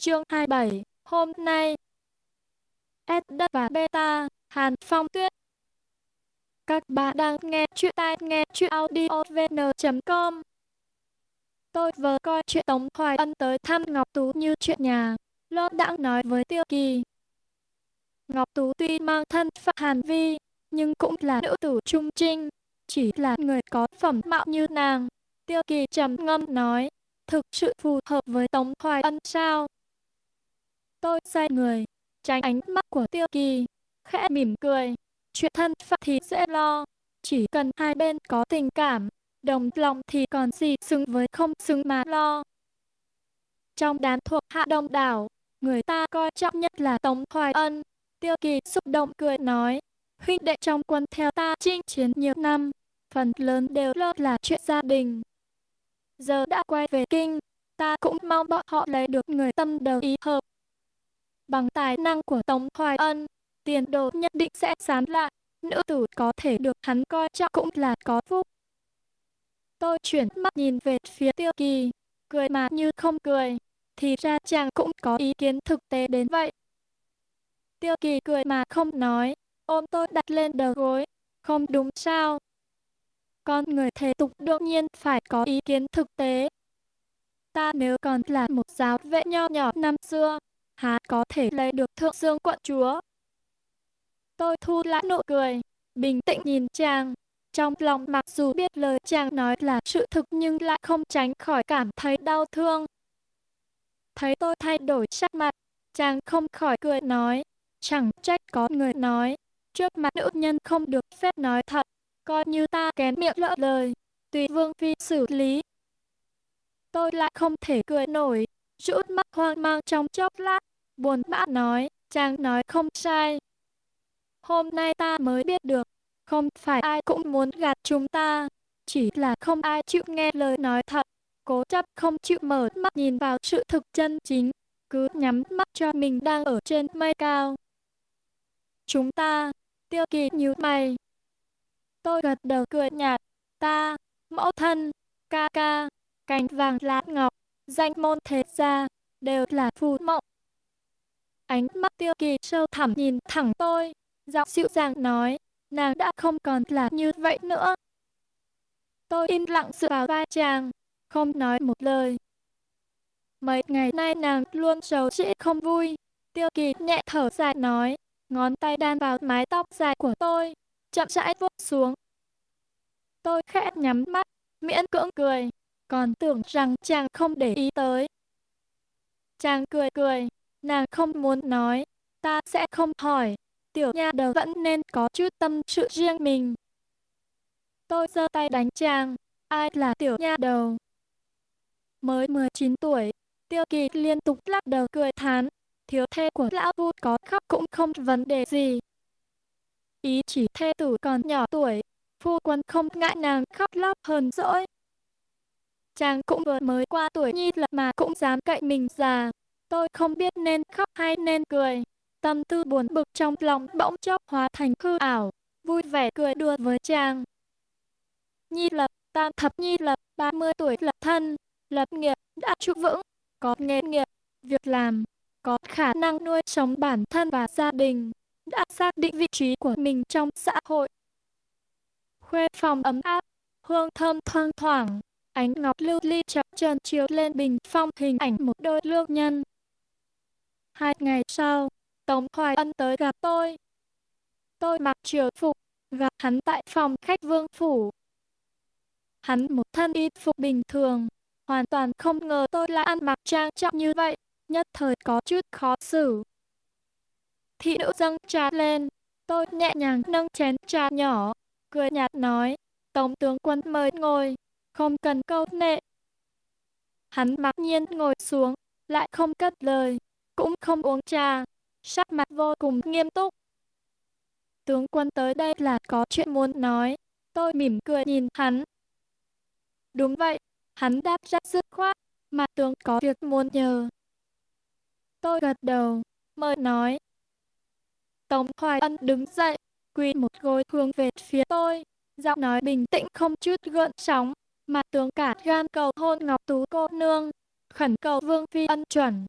Chương 27, hôm nay. S đất và beta, Hàn Phong Tuyết. Các bạn đang nghe chuyện tai nghe chuyện audiovn.com Tôi vừa coi chuyện Tống Hoài Ân tới thăm Ngọc Tú như chuyện nhà, lô đãng nói với Tiêu Kỳ. Ngọc Tú tuy mang thân phận Hàn Vi, nhưng cũng là nữ tử trung trinh, chỉ là người có phẩm mạo như nàng. Tiêu Kỳ trầm ngâm nói, thực sự phù hợp với Tống Hoài Ân sao? Tôi xoay người, tránh ánh mắt của Tiêu Kỳ, khẽ mỉm cười. Chuyện thân phận thì dễ lo, chỉ cần hai bên có tình cảm, đồng lòng thì còn gì xứng với không xứng mà lo. Trong đám thuộc hạ đông đảo, người ta coi trọng nhất là Tống Hoài Ân. Tiêu Kỳ xúc động cười nói, huynh đệ trong quân theo ta chinh chiến nhiều năm, phần lớn đều lo là chuyện gia đình. Giờ đã quay về kinh, ta cũng mong bọn họ lấy được người tâm đầu ý hợp, Bằng tài năng của Tống Hoài Ân, tiền đồ nhất định sẽ sáng lại. Nữ tử có thể được hắn coi trọng cũng là có phúc. Tôi chuyển mắt nhìn về phía tiêu kỳ, cười mà như không cười. Thì ra chàng cũng có ý kiến thực tế đến vậy. Tiêu kỳ cười mà không nói, ôm tôi đặt lên đầu gối. Không đúng sao? Con người thế tục đương nhiên phải có ý kiến thực tế. Ta nếu còn là một giáo vệ nho nhỏ năm xưa, há có thể lấy được thượng dương quận chúa. Tôi thu lại nụ cười, bình tĩnh nhìn chàng. Trong lòng mặc dù biết lời chàng nói là sự thực nhưng lại không tránh khỏi cảm thấy đau thương. Thấy tôi thay đổi sắc mặt, chàng không khỏi cười nói, chẳng trách có người nói, trước mặt nữ nhân không được phép nói thật, coi như ta kén miệng lỡ lời, tùy vương phi xử lý. Tôi lại không thể cười nổi, rút mắt hoang mang trong chốc lát, buồn bã nói, chàng nói không sai. Hôm nay ta mới biết được, không phải ai cũng muốn gạt chúng ta, chỉ là không ai chịu nghe lời nói thật, cố chấp không chịu mở mắt nhìn vào sự thực chân chính, cứ nhắm mắt cho mình đang ở trên mây cao. Chúng ta, tiêu kỳ như mày. Tôi gật đầu cười nhạt, ta, mẫu thân, ca ca, cành vàng lá ngọc, danh môn thế gia, đều là phù mộng. Ánh mắt tiêu kỳ sâu thẳm nhìn thẳng tôi, giọng dịu dàng nói, nàng đã không còn là như vậy nữa. Tôi im lặng dựa vào vai chàng, không nói một lời. Mấy ngày nay nàng luôn xấu chị không vui. Tiêu kỳ nhẹ thở dài nói, ngón tay đan vào mái tóc dài của tôi, chậm rãi vuốt xuống. Tôi khẽ nhắm mắt, miễn cưỡng cười, còn tưởng rằng chàng không để ý tới. Chàng cười cười, Nàng không muốn nói, ta sẽ không hỏi, tiểu nha đầu vẫn nên có chút tâm sự riêng mình. Tôi giơ tay đánh chàng, ai là tiểu nha đầu? Mới 19 tuổi, tiêu kỳ liên tục lắc đầu cười thán, thiếu thê của lão vu có khóc cũng không vấn đề gì. Ý chỉ thê tử còn nhỏ tuổi, phu quân không ngại nàng khóc lóc hờn dỗi. Chàng cũng vừa mới qua tuổi nhi lập mà cũng dám cậy mình già, Tôi không biết nên khóc hay nên cười. Tâm tư buồn bực trong lòng bỗng chốc hóa thành hư ảo, vui vẻ cười đùa với chàng. Nhi lập, tam thập nhi lập, 30 tuổi lập thân, lập nghiệp, đã trụ vững, có nghề nghiệp, việc làm, có khả năng nuôi sống bản thân và gia đình, đã xác định vị trí của mình trong xã hội. Khuê phòng ấm áp, hương thơm thoang thoảng, ánh ngọc lưu ly chập chờn chiếu lên bình phong hình ảnh một đôi lương nhân. Hai ngày sau, Tống Hoài Ân tới gặp tôi. Tôi mặc triều phục, gặp hắn tại phòng khách vương phủ. Hắn một thân y phục bình thường, hoàn toàn không ngờ tôi lại ăn mặc trang trọng như vậy, nhất thời có chút khó xử. Thị nữ dâng trà lên, tôi nhẹ nhàng nâng chén trà nhỏ, cười nhạt nói, Tổng tướng quân mời ngồi, không cần câu nệ. Hắn mặc nhiên ngồi xuống, lại không cất lời cũng không uống trà, sắc mặt vô cùng nghiêm túc. Tướng quân tới đây là có chuyện muốn nói, tôi mỉm cười nhìn hắn. Đúng vậy, hắn đáp rất dứt khoát, mà tướng có việc muốn nhờ. Tôi gật đầu, mời nói. Tống Hoài Ân đứng dậy, quỳ một gối hướng về phía tôi, giọng nói bình tĩnh không chút gợn sóng, mà tướng cả gan cầu hôn Ngọc Tú cô nương, khẩn cầu Vương Phi ân chuẩn.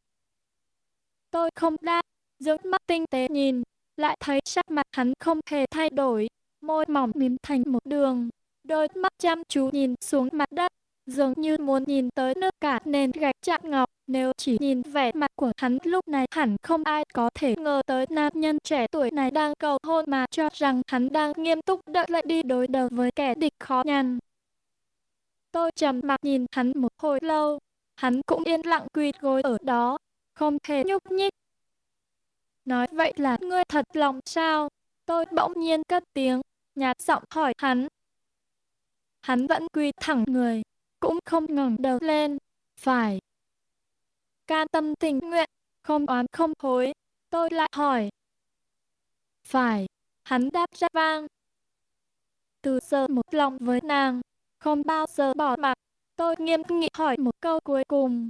Tôi không đáp, dưỡng mắt tinh tế nhìn, lại thấy sắc mặt hắn không hề thay đổi, môi mỏng mím thành một đường, đôi mắt chăm chú nhìn xuống mặt đất, dường như muốn nhìn tới nước cả nền gạch chạm ngọc. Nếu chỉ nhìn vẻ mặt của hắn lúc này hẳn không ai có thể ngờ tới nam nhân trẻ tuổi này đang cầu hôn mà cho rằng hắn đang nghiêm túc đợi lại đi đối đầu với kẻ địch khó nhằn. Tôi trầm mặc nhìn hắn một hồi lâu, hắn cũng yên lặng quỳ gối ở đó, không thể nhúc nhích. Nói vậy là ngươi thật lòng sao? Tôi bỗng nhiên cất tiếng, nhạt giọng hỏi hắn. Hắn vẫn quỳ thẳng người, cũng không ngẩng đầu lên. Phải. Can tâm tình nguyện, không oán không hối. Tôi lại hỏi. Phải. Hắn đáp ra vang. Từ giờ một lòng với nàng, không bao giờ bỏ mặc. Tôi nghiêm nghị hỏi một câu cuối cùng.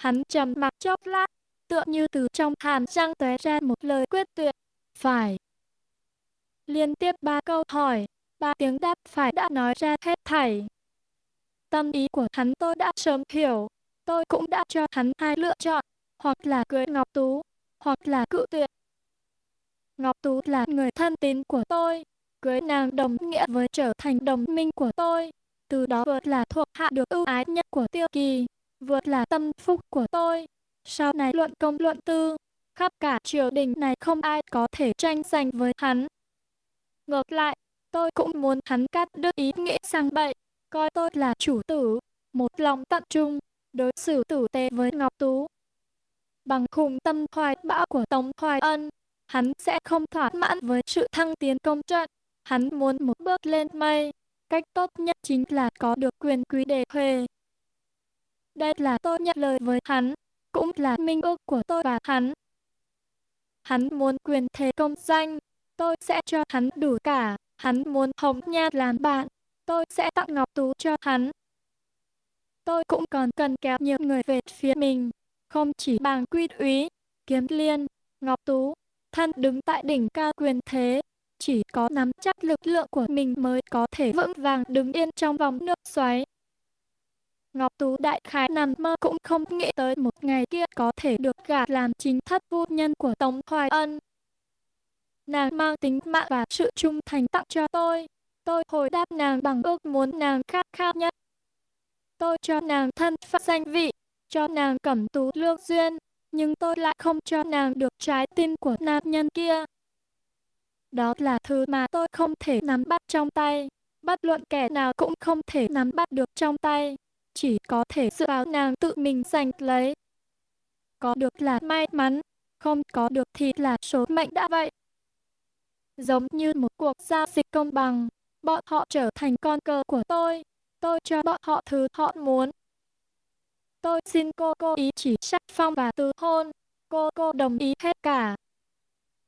Hắn trầm mặc chốc lát, tựa như từ trong hàm răng tóe ra một lời quyết tuyệt. Phải. Liên tiếp ba câu hỏi, ba tiếng đáp phải đã nói ra hết thảy. Tâm ý của hắn tôi đã sớm hiểu, tôi cũng đã cho hắn hai lựa chọn, hoặc là cưới Ngọc Tú, hoặc là cự tuyệt. Ngọc Tú là người thân tín của tôi, cưới nàng đồng nghĩa với trở thành đồng minh của tôi, từ đó vượt là thuộc hạ được ưu ái nhất của tiêu kỳ, vượt là tâm phúc của tôi. Sau này luận công luận tư, khắp cả triều đình này không ai có thể tranh giành với hắn. Ngược lại, tôi cũng muốn hắn cắt đứt ý nghĩ sang bậy, coi tôi là chủ tử, một lòng tận trung, đối xử tử tế với Ngọc Tú. Bằng khùng tâm hoài bão của Tống Hoài Ân, hắn sẽ không thỏa mãn với sự thăng tiến công trận, hắn muốn một bước lên mây, cách tốt nhất chính là có được quyền quý đề huề. Đây là tôi nhận lời với hắn, cũng là minh ước của tôi và hắn. Hắn muốn quyền thế công danh, tôi sẽ cho hắn đủ cả, hắn muốn hồng nha làm bạn, tôi sẽ tặng ngọc tú cho hắn. Tôi cũng còn cần kéo nhiều người về phía mình, không chỉ bằng quy úy, kiếm liên, ngọc tú, thân đứng tại đỉnh cao quyền thế, chỉ có nắm chắc lực lượng của mình mới có thể vững vàng đứng yên trong vòng nước xoáy. Ngọc Tú đại khái nằm mơ cũng không nghĩ tới một ngày kia có thể được gả làm chính thất phu nhân của Tống Hoài Ân. Nàng mang tính mạng và sự trung thành tặng cho tôi. Tôi hồi đáp nàng bằng ước muốn nàng khát khao nhất. Tôi cho nàng thân phận danh vị, cho nàng cẩm tú lương duyên, nhưng tôi lại không cho nàng được trái tim của nam nhân kia. Đó là thứ mà tôi không thể nắm bắt trong tay, bất luận kẻ nào cũng không thể nắm bắt được trong tay, chỉ có thể dựa vào nàng tự mình giành lấy. Có được là may mắn, không có được thì là số mệnh đã vậy. Giống như một cuộc giao dịch công bằng, bọn họ trở thành con cờ của tôi, tôi cho bọn họ thứ họ muốn. Tôi xin cô cô ý chỉ sắc phong và từ hôn, cô cô đồng ý hết cả.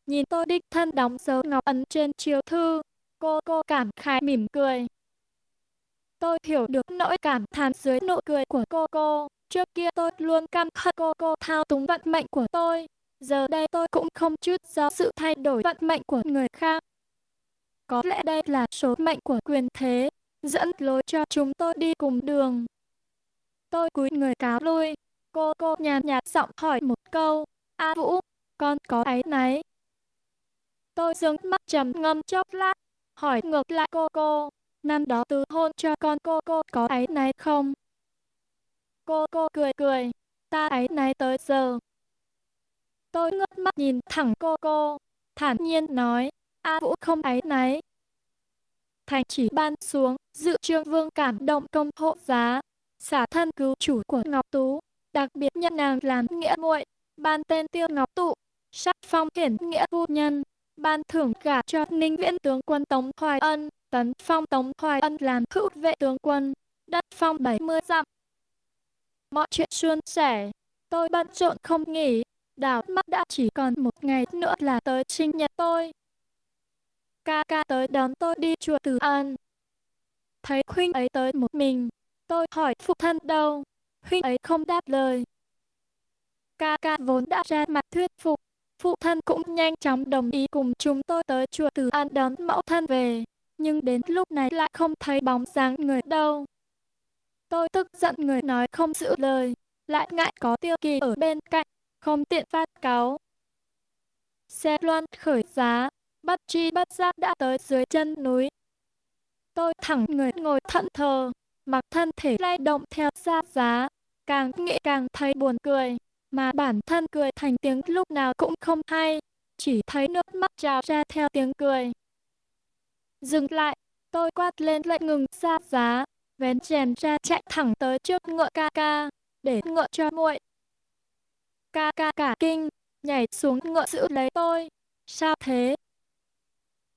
Nhìn tôi đích thân đóng dấu ngọc ấn trên chiếu thư, cô cô cảm khái mỉm cười. Tôi hiểu được nỗi cảm thán dưới nụ cười của cô cô. Trước kia tôi luôn căm hận cô cô thao túng vận mệnh của tôi. Giờ đây tôi cũng không chút do sự thay đổi vận mệnh của người khác. Có lẽ đây là số mệnh của quyền thế, dẫn lối cho chúng tôi đi cùng đường. Tôi cúi người cáo lui, cô cô nhàn nhạt giọng hỏi một câu, A Vũ, con có ấy náy. Tôi dừng mắt trầm ngâm chốc lát, hỏi ngược lại cô cô, năm đó từ hôn cho con cô cô có ấy này không? Cô cô cười cười, ta ấy này tới giờ. Tôi ngước mắt nhìn thẳng cô cô, thản nhiên nói, A Vũ không ấy náy. Thành chỉ ban xuống, dự trương vương cảm động công hộ giá, xả thân cứu chủ của Ngọc Tú, đặc biệt nhận nàng làm nghĩa muội, ban tên tiêu Ngọc Tụ, sắc phong hiển nghĩa phu nhân, ban thưởng gả cho ninh viễn tướng quân Tống Hoài Ân, tấn phong Tống Hoài Ân làm hữu vệ tướng quân, đất phong 70 dặm. Mọi chuyện suôn sẻ, tôi bận rộn không nghỉ, đảo mắt đã chỉ còn một ngày nữa là tới sinh nhật tôi. Ca ca tới đón tôi đi chùa Từ An. Thấy huynh ấy tới một mình, tôi hỏi phụ thân đâu, huynh ấy không đáp lời. Ca ca vốn đã ra mặt thuyết phục, phụ thân cũng nhanh chóng đồng ý cùng chúng tôi tới chùa Từ An đón mẫu thân về, nhưng đến lúc này lại không thấy bóng dáng người đâu. Tôi tức giận người nói không giữ lời, lại ngại có tiêu kỳ ở bên cạnh, không tiện phát cáo. Xe loan khởi giá, bất chi bất giác đã tới dưới chân núi. Tôi thẳng người ngồi thận thờ, mặc thân thể lay động theo xa giá, càng nghĩ càng thấy buồn cười, mà bản thân cười thành tiếng lúc nào cũng không hay, chỉ thấy nước mắt trào ra theo tiếng cười. Dừng lại, tôi quát lên lệnh ngừng xa giá, vén chèn ra chạy thẳng tới trước ngựa ca ca, để ngựa cho muội. Ca ca cả kinh, nhảy xuống ngựa giữ lấy tôi. Sao thế?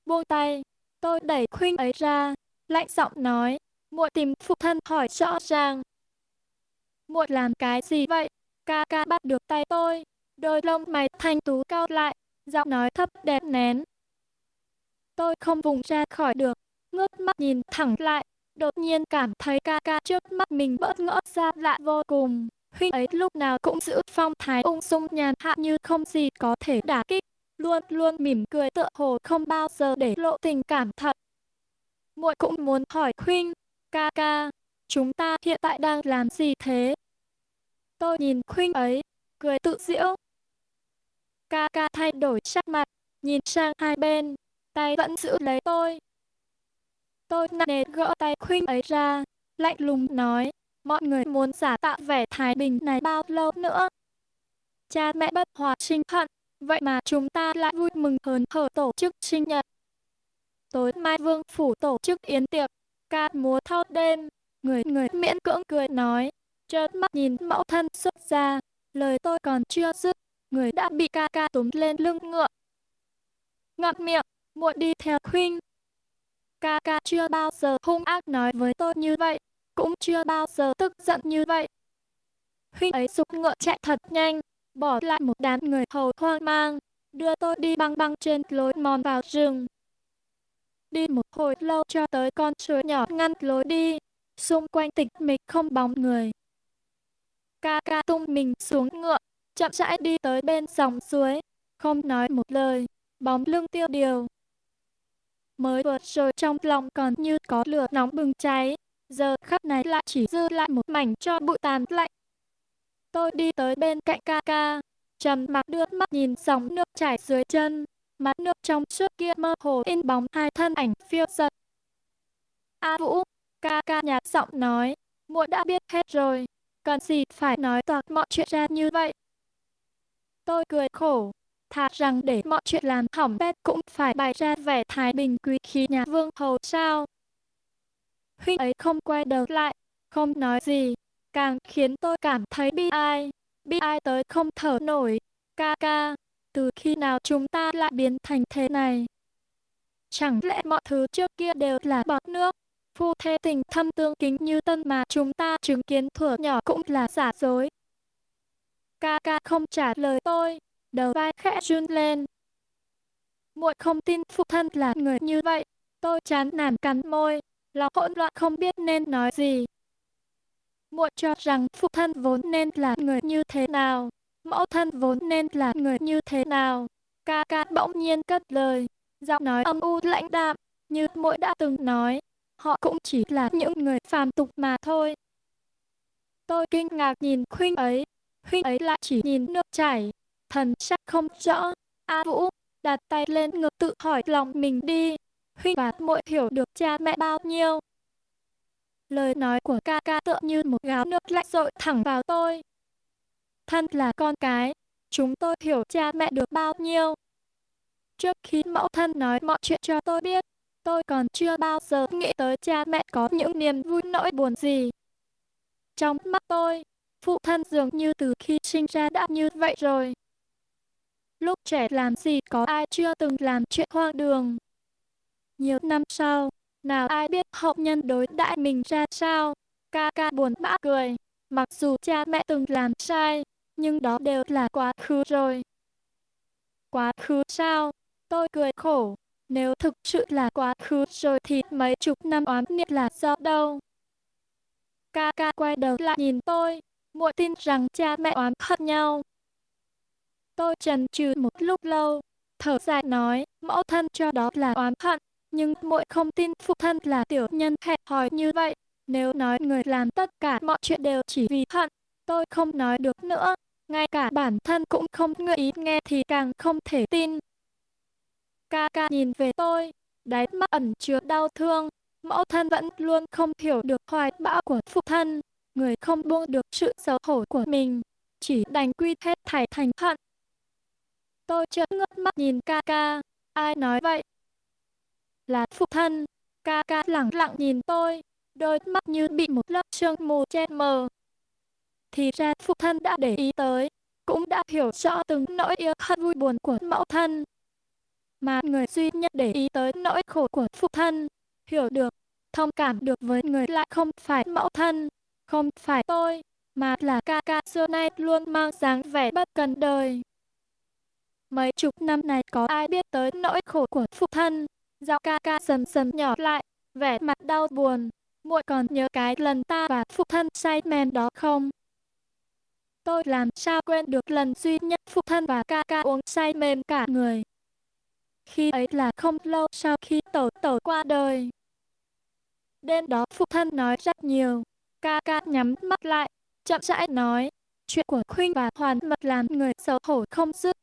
Buông tay, tôi đẩy khuynh ấy ra, lạnh giọng nói, muội tìm phụ thân hỏi rõ ràng. Muội làm cái gì vậy? Ca ca bắt được tay tôi, đôi lông mày thanh tú cao lại, giọng nói thấp đẹp nén. Tôi không vùng ra khỏi được, ngước mắt nhìn thẳng lại, đột nhiên cảm thấy ca ca trước mắt mình bớt ngỡ ra lạ vô cùng. Huynh ấy lúc nào cũng giữ phong thái ung dung nhàn hạ như không gì có thể đả kích, luôn luôn mỉm cười tựa hồ không bao giờ để lộ tình cảm thật. Muội cũng muốn hỏi Huynh, ca ca, chúng ta hiện tại đang làm gì thế? Tôi nhìn khuynh ấy, cười tự giễu. Ca ca thay đổi sắc mặt, nhìn sang hai bên, tay vẫn giữ lấy tôi. Tôi nặng nề gỡ tay khuynh ấy ra, lạnh lùng nói, mọi người muốn giả tạo vẻ thái bình này bao lâu nữa. Cha mẹ bất hòa sinh hận, vậy mà chúng ta lại vui mừng hớn hở tổ chức sinh nhật. Tối mai vương phủ tổ chức yến tiệc, ca múa thâu đêm, người người miễn cưỡng cười nói, trợn mắt nhìn mẫu thân xuất ra, lời tôi còn chưa dứt, người đã bị ca ca túm lên lưng ngựa. Ngậm miệng, muội đi theo huynh. Ca ca chưa bao giờ hung ác nói với tôi như vậy, cũng chưa bao giờ tức giận như vậy. Huynh ấy dục ngựa chạy thật nhanh, bỏ lại một đám người hầu hoang mang, đưa tôi đi băng băng trên lối mòn vào rừng. Đi một hồi lâu cho tới con suối nhỏ ngăn lối đi, xung quanh tịch mịch không bóng người. Ca ca tung mình xuống ngựa, chậm rãi đi tới bên dòng suối, không nói một lời, bóng lưng tiêu điều. Mới vừa rồi trong lòng còn như có lửa nóng bừng cháy, giờ khắc này lại chỉ dư lại một mảnh cho bụi tàn lạnh. Tôi đi tới bên cạnh ca ca, trầm mặc đưa mắt nhìn dòng nước chảy dưới chân, mặt nước trong suốt kia mơ hồ in bóng hai thân ảnh phiêu giật. A Vũ, ca ca nhạt giọng nói, muội đã biết hết rồi, cần gì phải nói toạc mọi chuyện ra như vậy. Tôi cười khổ, thà rằng để mọi chuyện làm hỏng bét cũng phải bày ra vẻ thái bình quý khí nhà vương hầu sao. Huynh ấy không quay đầu lại, không nói gì, càng khiến tôi cảm thấy bi ai, bi ai tới không thở nổi. Ca ca, từ khi nào chúng ta lại biến thành thế này? Chẳng lẽ mọi thứ trước kia đều là bọt nước? Phu thê tình thâm tương kính như tân mà chúng ta chứng kiến thuở nhỏ cũng là giả dối. Ca ca không trả lời tôi, đầu vai khẽ run lên. Muội không tin phụ thân là người như vậy. Tôi chán nản cắn môi, lòng hỗn loạn không biết nên nói gì. Muội cho rằng phụ thân vốn nên là người như thế nào, mẫu thân vốn nên là người như thế nào. Ca ca bỗng nhiên cất lời, giọng nói âm u lãnh đạm, như muội đã từng nói, họ cũng chỉ là những người phàm tục mà thôi. Tôi kinh ngạc nhìn huynh ấy, huynh ấy lại chỉ nhìn nước chảy, thần sắc không rõ. A Vũ đặt tay lên ngực tự hỏi lòng mình đi, Huynh và muội hiểu được cha mẹ bao nhiêu. Lời nói của ca ca tựa như một gáo nước lạnh rội thẳng vào tôi. Thân là con cái, chúng tôi hiểu cha mẹ được bao nhiêu. Trước khi mẫu thân nói mọi chuyện cho tôi biết, tôi còn chưa bao giờ nghĩ tới cha mẹ có những niềm vui nỗi buồn gì. Trong mắt tôi, phụ thân dường như từ khi sinh ra đã như vậy rồi. Lúc trẻ làm gì có ai chưa từng làm chuyện hoang đường. Nhiều năm sau, nào ai biết hậu nhân đối đãi mình ra sao. Ca ca buồn bã cười. Mặc dù cha mẹ từng làm sai, nhưng đó đều là quá khứ rồi. Quá khứ sao? Tôi cười khổ. Nếu thực sự là quá khứ rồi thì mấy chục năm oán niệm là do đâu? Ca ca quay đầu lại nhìn tôi. Muội tin rằng cha mẹ oán hận nhau. Tôi chần chừ một lúc lâu, thở dài nói, mẫu thân cho đó là oán hận, nhưng muội không tin phụ thân là tiểu nhân hẹp hòi như vậy. Nếu nói người làm tất cả mọi chuyện đều chỉ vì hận, tôi không nói được nữa. ngay cả bản thân cũng không nguyện ý nghe thì càng không thể tin. Ca ca nhìn về tôi, đáy mắt ẩn chứa đau thương, mẫu thân vẫn luôn không hiểu được hoài bão của phụ thân, người không buông được sự xấu hổ của mình, chỉ đành quy hết thảy thành hận. Tôi chợt ngước mắt nhìn ca ca, ai nói vậy? Là phụ thân, ca ca lặng lặng nhìn tôi, đôi mắt như bị một lớp sương mù che mờ. Thì ra phụ thân đã để ý tới, cũng đã hiểu rõ từng nỗi yêu hận vui buồn của mẫu thân. Mà người duy nhất để ý tới nỗi khổ của phụ thân, hiểu được, thông cảm được với người lại không phải mẫu thân, không phải tôi, mà là ca ca xưa nay luôn mang dáng vẻ bất cần đời. Mấy chục năm này có ai biết tới nỗi khổ của phụ thân, giọng ca ca dần dần nhỏ lại, vẻ mặt đau buồn, muội còn nhớ cái lần ta và phụ thân say men đó không? Tôi làm sao quên được lần duy nhất phụ thân và ca ca uống say mềm cả người. Khi ấy là không lâu sau khi tổ tổ qua đời. Đêm đó phụ thân nói rất nhiều, ca ca nhắm mắt lại, chậm rãi nói, chuyện của Khuynh và Hoàn Mật làm người xấu hổ không dứt.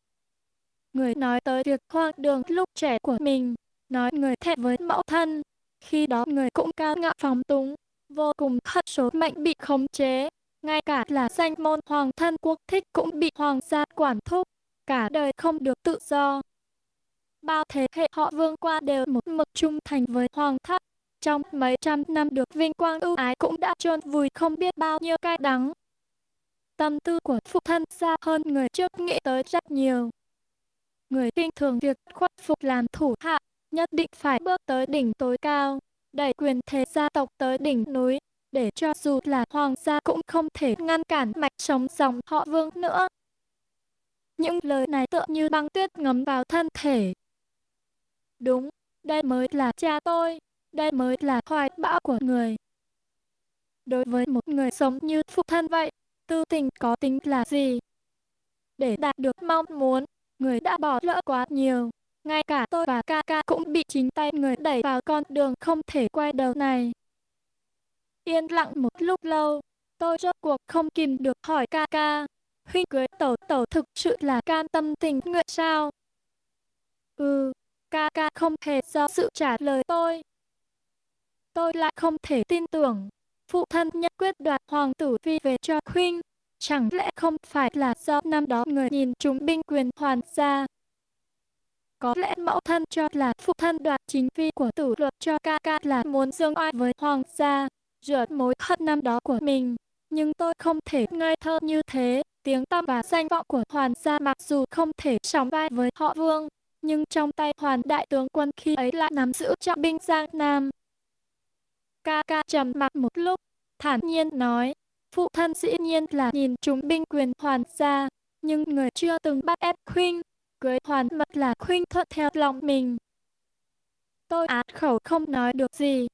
Người nói tới việc hoang đường lúc trẻ của mình, nói người thẹn với mẫu thân, khi đó người cũng cao ngạo phóng túng, vô cùng hận số mệnh bị khống chế. Ngay cả là danh môn hoàng thân quốc thích cũng bị hoàng gia quản thúc, cả đời không được tự do. Bao thế hệ họ vương qua đều một mực trung thành với hoàng thất. Trong mấy trăm năm được vinh quang ưu ái cũng đã trôn vùi không biết bao nhiêu cay đắng. Tâm tư của phụ thân xa hơn người trước nghĩ tới rất nhiều. Người kinh thường việc khuất phục làm thủ hạ, nhất định phải bước tới đỉnh tối cao, đẩy quyền thế gia tộc tới đỉnh núi, để cho dù là hoàng gia cũng không thể ngăn cản mạch sống dòng họ vương nữa. Những lời này tựa như băng tuyết ngấm vào thân thể. Đúng, đây mới là cha tôi, đây mới là hoài bão của người. Đối với một người sống như phụ thân vậy, tư tình có tính là gì? Để đạt được mong muốn, người đã bỏ lỡ quá nhiều. Ngay cả tôi và ca ca cũng bị chính tay người đẩy vào con đường không thể quay đầu này. Yên lặng một lúc lâu, tôi rốt cuộc không kìm được hỏi ca ca. Huynh cưới tẩu tẩu thực sự là can tâm tình nguyện sao? Ừ, ca ca không hề do sự trả lời tôi. Tôi lại không thể tin tưởng. Phụ thân nhất quyết đoạt hoàng tử phi về cho khuyên. Chẳng lẽ không phải là do năm đó người nhìn chúng binh quyền hoàn gia, có lẽ mẫu thân cho là phụ thân đoạt chính phi của tử luật cho ca ca là muốn dương oai với hoàng gia, rửa mối hận năm đó của mình. Nhưng tôi không thể ngây thơ như thế, tiếng tăm và danh vọng của hoàng gia mặc dù không thể sóng vai với họ vương, nhưng trong tay hoàn đại tướng quân khi ấy lại nắm giữ trọng binh Giang Nam. Ca ca trầm mặc một lúc, thản nhiên nói, phụ thân dĩ nhiên là nhìn chúng binh quyền hoàn gia, nhưng người chưa từng bắt ép khuynh, cưới hoàn mật là khuynh thuận theo lòng mình. Tôi át khẩu không nói được gì.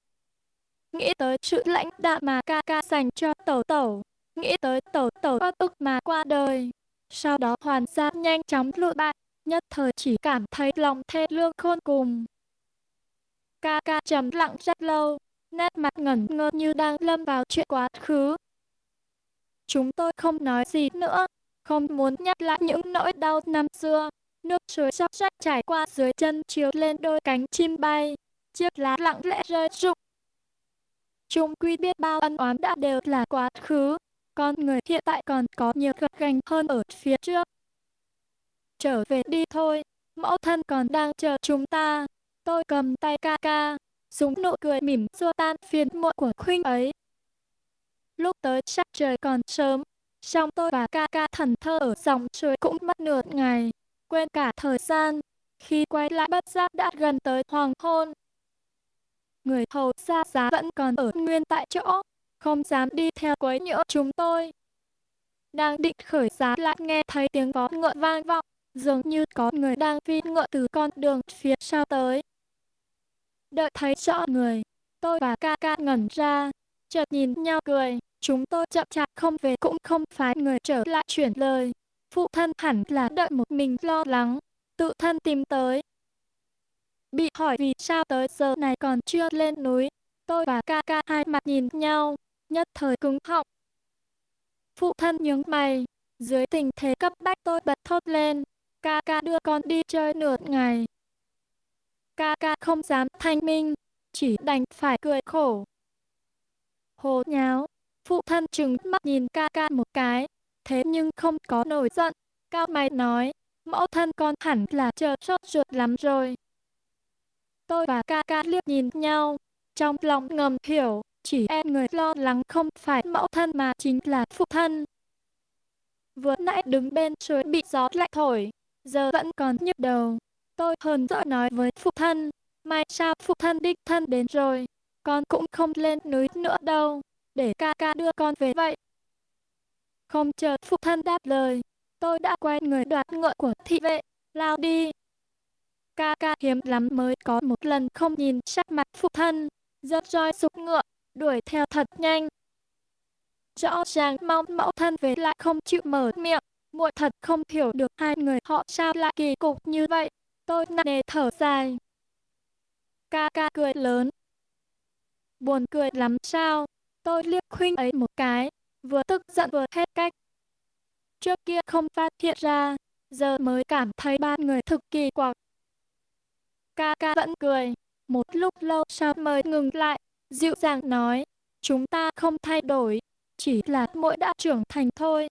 Nghĩ tới sự lãnh đạo mà ca ca dành cho tẩu tẩu, nghĩ tới tẩu tẩu bất ức mà qua đời. Sau đó hoàn gia nhanh chóng lụi bại, nhất thời chỉ cảm thấy lòng thê lương khôn cùng. Ca ca trầm lặng rất lâu, nét mặt ngẩn ngơ như đang lâm vào chuyện quá khứ. Chúng tôi không nói gì nữa, không muốn nhắc lại những nỗi đau năm xưa. Nước suối sóc rách trải qua dưới chân chiếu lên đôi cánh chim bay, chiếc lá lặng lẽ rơi rụng. Chúng quy biết bao ân oán đã đều là quá khứ, con người hiện tại còn có nhiều gật gành hơn ở phía trước. Trở về đi thôi, mẫu thân còn đang chờ chúng ta. Tôi cầm tay ca ca, dùng nụ cười mỉm xua tan phiền muộn của khuynh ấy. Lúc tới sắc trời còn sớm, song tôi và ca ca thần thơ ở dòng suối cũng mất nửa ngày quên cả thời gian. Khi quay lại bất giác đã gần tới hoàng hôn. Người hầu xa giá vẫn còn ở nguyên tại chỗ, không dám đi theo quấy nhiễu chúng tôi. Đang định khởi giá lại nghe thấy tiếng vó ngựa vang vọng, dường như có người đang phi ngựa từ con đường phía sau tới. Đợi thấy rõ người, tôi và ca ca ngẩn ra, chợt nhìn nhau cười, chúng tôi chậm chạp không về cũng không phái người trở lại chuyển lời phụ thân hẳn là đợi một mình lo lắng, tự thân tìm tới. Bị hỏi vì sao tới giờ này còn chưa lên núi, tôi và ca ca hai mặt nhìn nhau, nhất thời cứng họng. Phụ thân nhướng mày, Dưới tình thế cấp bách tôi bật thốt lên, ca ca đưa con đi chơi nửa ngày. Ca ca không dám thanh minh, chỉ đành phải cười khổ. Hồ nháo, phụ thân trừng mắt nhìn ca ca một cái, thế nhưng không có nổi giận, cao mày nói, mẫu thân con hẳn là chờ sốt ruột lắm rồi. Tôi và ca ca liếc nhìn nhau, trong lòng ngầm hiểu, chỉ e người lo lắng không phải mẫu thân mà chính là phụ thân. Vừa nãy đứng bên suối bị gió lạnh thổi, giờ vẫn còn nhức đầu. Tôi hờn dỗi nói với phụ thân, mai sao phụ thân đích thân đến rồi, con cũng không lên núi nữa đâu, để ca ca đưa con về vậy. Không chờ phụ thân đáp lời, tôi đã quay người đoạt ngựa của thị vệ, lao đi. Ca ca hiếm lắm mới có một lần không nhìn sắc mặt phụ thân, giật roi sục ngựa, đuổi theo thật nhanh. Rõ ràng mong mẫu thân về lại không chịu mở miệng, muội thật không hiểu được hai người họ sao lại kỳ cục như vậy. Tôi nặng nề thở dài. Ca ca cười lớn. Buồn cười lắm sao? Tôi liếc khuynh ấy một cái, vừa tức giận vừa hết cách. Trước kia không phát hiện ra, giờ mới cảm thấy ba người thực kỳ quặc. Ca ca vẫn cười, một lúc lâu sau mới ngừng lại, dịu dàng nói, chúng ta không thay đổi, chỉ là mỗi đã trưởng thành thôi.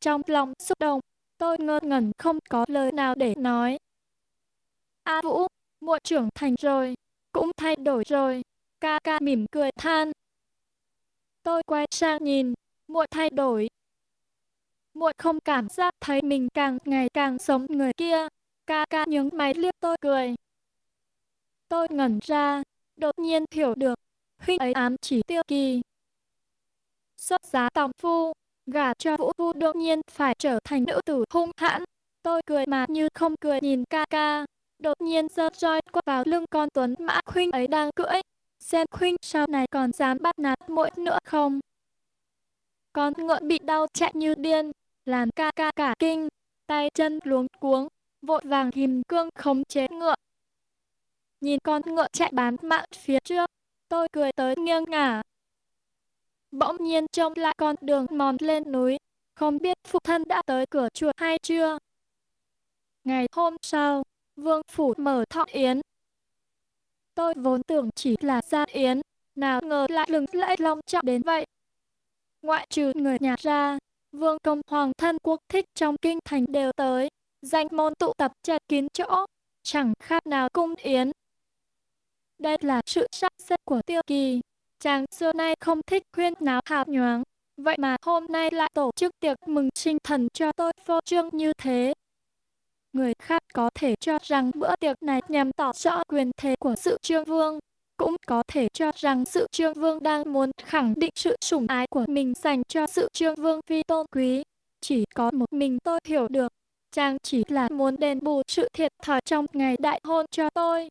Trong lòng xúc động, tôi ngơ ngẩn không có lời nào để nói. A Vũ, muội trưởng thành rồi, cũng thay đổi rồi. Ca ca mỉm cười than. Tôi quay sang nhìn, muội thay đổi. Muội không cảm giác thấy mình càng ngày càng giống người kia. Ca ca nhướng mày liếc tôi cười. Tôi ngẩn ra, đột nhiên hiểu được, huynh ấy ám chỉ tiêu kỳ. Xuất giá tòng phu, gả cho vũ vu đột nhiên phải trở thành nữ tử hung hãn. Tôi cười mà như không cười nhìn ca ca, đột nhiên giơ roi quất vào lưng con tuấn mã khuynh ấy đang cưỡi. Xem khuynh sau này còn dám bắt nạt mỗi nữa không? Con ngựa bị đau chạy như điên, làm ca ca cả kinh, tay chân luống cuống, vội vàng kìm cương khống chế ngựa. Nhìn con ngựa chạy bám mạng phía trước, tôi cười tới nghiêng ngả. Bỗng nhiên trông lại con đường mòn lên núi, không biết phụ thân đã tới cửa chùa hay chưa. Ngày hôm sau, vương phủ mở thọ yến. Tôi vốn tưởng chỉ là gia yến, nào ngờ lại lừng lẫy long trọng đến vậy. Ngoại trừ người nhà ra, vương công hoàng thân quốc thích trong kinh thành đều tới, danh môn tụ tập chặt kín chỗ, chẳng khác nào cung yến. Đây là sự sắp xếp của tiêu kỳ. Chàng xưa nay không thích khuyên náo hào nhoáng, vậy mà hôm nay lại tổ chức tiệc mừng sinh thần cho tôi phô trương như thế. Người khác có thể cho rằng bữa tiệc này nhằm tỏ rõ quyền thế của sự trương vương, cũng có thể cho rằng sự trương vương đang muốn khẳng định sự sủng ái của mình dành cho sự trương vương phi tôn quý. Chỉ có một mình tôi hiểu được, chàng chỉ là muốn đền bù sự thiệt thòi trong ngày đại hôn cho tôi.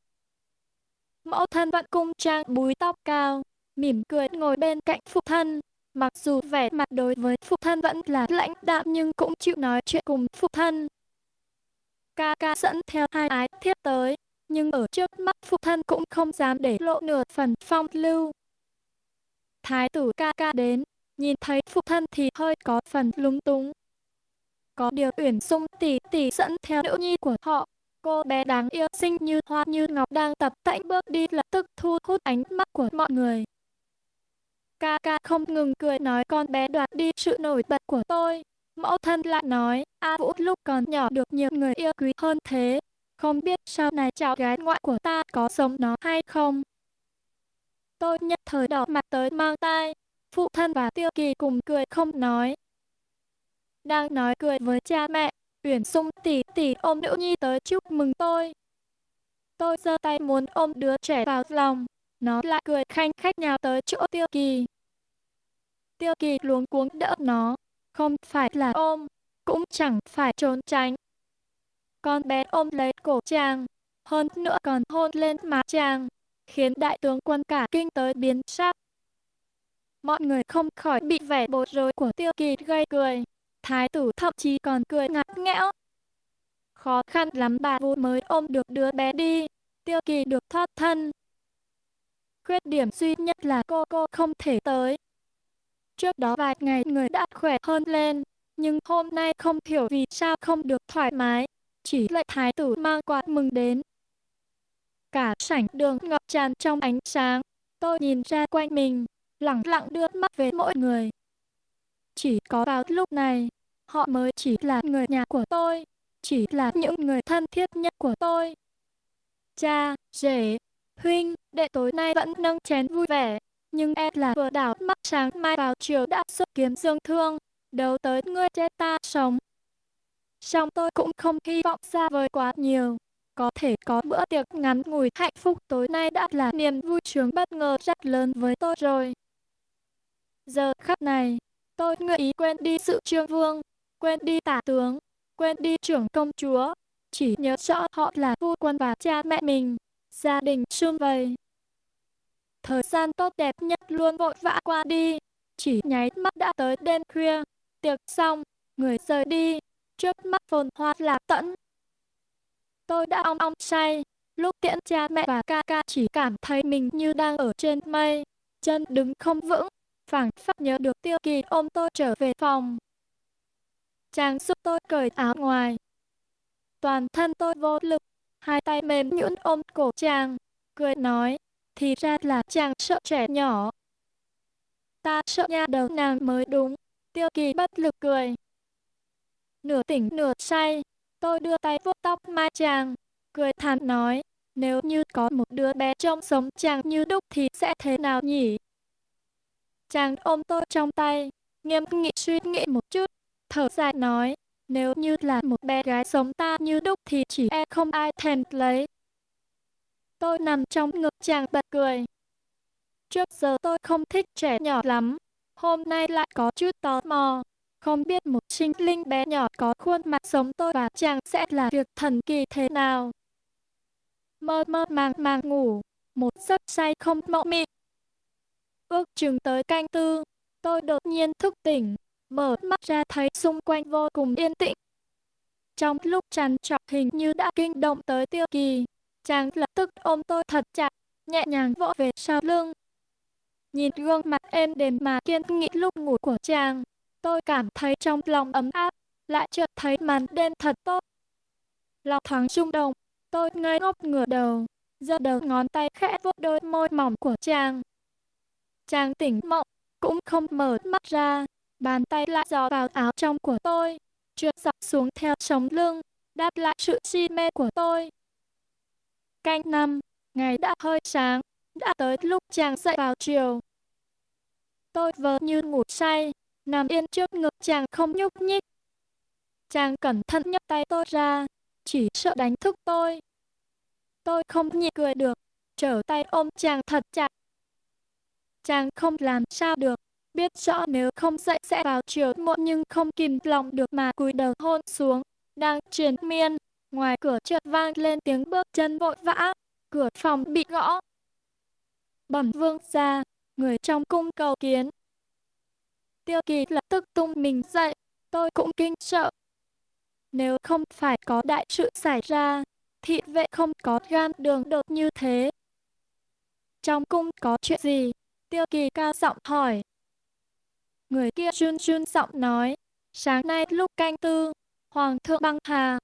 Mẫu thân vận cung trang búi tóc cao, mỉm cười ngồi bên cạnh phụ thân. Mặc dù vẻ mặt đối với phụ thân vẫn là lãnh đạm nhưng cũng chịu nói chuyện cùng phụ thân. Ca ca dẫn theo hai ái thiết tới, nhưng ở trước mắt phụ thân cũng không dám để lộ nửa phần phong lưu. Thái tử ca ca đến, nhìn thấy phụ thân thì hơi có phần lúng túng. Có điều Uyển Sung tỷ tỷ dẫn theo nữ nhi của họ, cô bé đáng yêu xinh như hoa như ngọc đang tập tạnh bước đi lập tức thu hút ánh mắt của mọi người. Ca ca không ngừng cười nói con bé đoạt đi sự nổi bật của tôi. Mẫu thân lại nói, A Vũ lúc còn nhỏ được nhiều người yêu quý hơn thế. Không biết sau này cháu gái ngoại của ta có sống nó hay không? Tôi nhất thời đỏ mặt tới mang tay. Phụ thân và tiêu kỳ cùng cười không nói. Đang nói cười với cha mẹ, Uyển Sung tỉ tỉ ôm nữ nhi tới chúc mừng tôi. Tôi giơ tay muốn ôm đứa trẻ vào lòng, nó lại cười khanh khách nhào tới chỗ tiêu kỳ. Tiêu kỳ luống cuống đỡ nó, không phải là ôm, cũng chẳng phải trốn tránh. Con bé ôm lấy cổ chàng, hơn nữa còn hôn lên má chàng, khiến đại tướng quân cả kinh tới biến sắc. Mọi người không khỏi bị vẻ bối rối của tiêu kỳ gây cười. Thái tử thậm chí còn cười ngặt nghẽo. Khó khăn lắm bà vú mới ôm được đứa bé đi, tiêu kỳ được thoát thân. Khuyết điểm duy nhất là cô cô không thể tới. Trước đó vài ngày người đã khỏe hơn lên, nhưng hôm nay không hiểu vì sao không được thoải mái, chỉ lại thái tử mang quạt mừng đến. Cả sảnh đường ngập tràn trong ánh sáng, tôi nhìn ra quanh mình, lặng lặng đưa mắt về mỗi người. Chỉ có vào lúc này, họ mới chỉ là người nhà của tôi, chỉ là những người thân thiết nhất của tôi. Cha, rể, huynh, đệ tối nay vẫn nâng chén vui vẻ, nhưng em là vừa đảo mắt sáng mai vào chiều đã xuất kiếm dương thương, đâu tới ngươi chết ta sống. Song tôi cũng không hy vọng xa vời quá nhiều. Có thể có bữa tiệc ngắn ngủi hạnh phúc tối nay đã là niềm vui sướng bất ngờ rất lớn với tôi rồi. Giờ khắc này, tôi nguyện ý quên đi sự trương vương, quên đi tả tướng, quên đi trưởng công chúa, chỉ nhớ rõ họ là vua quân và cha mẹ mình, gia đình sum vầy. Thời gian tốt đẹp nhất luôn vội vã qua đi, chỉ nháy mắt đã tới đêm khuya, tiệc xong, người rời đi, trước mắt phồn hoa lạc tận. Tôi đã ong ong say, lúc tiễn cha mẹ và ca ca chỉ cảm thấy mình như đang ở trên mây, chân đứng không vững, phảng phất nhớ được tiêu kỳ ôm tôi trở về phòng. Chàng giúp tôi cởi áo ngoài. Toàn thân tôi vô lực, hai tay mềm nhũn ôm cổ chàng, cười nói, thì ra là chàng sợ trẻ nhỏ. Ta sợ nha đầu nàng mới đúng, tiêu kỳ bất lực cười. Nửa tỉnh nửa say, tôi đưa tay vuốt tóc mai chàng, cười thản nói, nếu như có một đứa bé trông sống chàng như đúc thì sẽ thế nào nhỉ? Chàng ôm tôi trong tay, nghiêm nghị suy nghĩ một chút, thở dài nói, nếu như là một bé gái sống ta như đúc thì chỉ e không ai thèm lấy. Tôi nằm trong ngực chàng bật cười. Trước giờ tôi không thích trẻ nhỏ lắm, hôm nay lại có chút tò mò. Không biết một sinh linh bé nhỏ có khuôn mặt giống tôi và chàng sẽ là việc thần kỳ thế nào. Mơ mơ màng màng ngủ, một giấc say không mộng mị. Ước chừng tới canh tư, tôi đột nhiên thức tỉnh, mở mắt ra thấy xung quanh vô cùng yên tĩnh. Trong lúc tràn trọc hình như đã kinh động tới tiêu kỳ, chàng lập tức ôm tôi thật chặt, nhẹ nhàng vỗ về sau lưng. Nhìn gương mặt êm đềm mà kiên nghị lúc ngủ của chàng, tôi cảm thấy trong lòng ấm áp, lại chợt thấy màn đêm thật tốt. Lòng thoáng rung động, tôi ngây ngốc ngửa đầu, giơ đầu ngón tay khẽ vuốt đôi môi mỏng của chàng. Chàng tỉnh mộng, cũng không mở mắt ra, bàn tay lại dò vào áo trong của tôi, trượt dọc xuống theo sống lưng, đáp lại sự si mê của tôi. Canh năm, ngày đã hơi sáng, đã tới lúc chàng dậy vào chiều. Tôi vờ như ngủ say, nằm yên trước ngực chàng không nhúc nhích. Chàng cẩn thận nhấc tay tôi ra, chỉ sợ đánh thức tôi. Tôi không nhịn cười được, trở tay ôm chàng thật chặt. Chàng không làm sao được, biết rõ nếu không dậy sẽ vào chiều muộn nhưng không kìm lòng được mà cúi đầu hôn xuống. Đang triền miên, ngoài cửa chợt vang lên tiếng bước chân vội vã, cửa phòng bị gõ. Bẩm vương ra, người trong cung cầu kiến. Tiêu kỳ lập tức tung mình dậy, tôi cũng kinh sợ. Nếu không phải có đại sự xảy ra, thị vệ không có gan đường đột như thế. Trong cung có chuyện gì? Tiêu kỳ cao giọng hỏi. Người kia run run giọng nói, sáng nay lúc canh tư, Hoàng thượng băng hà,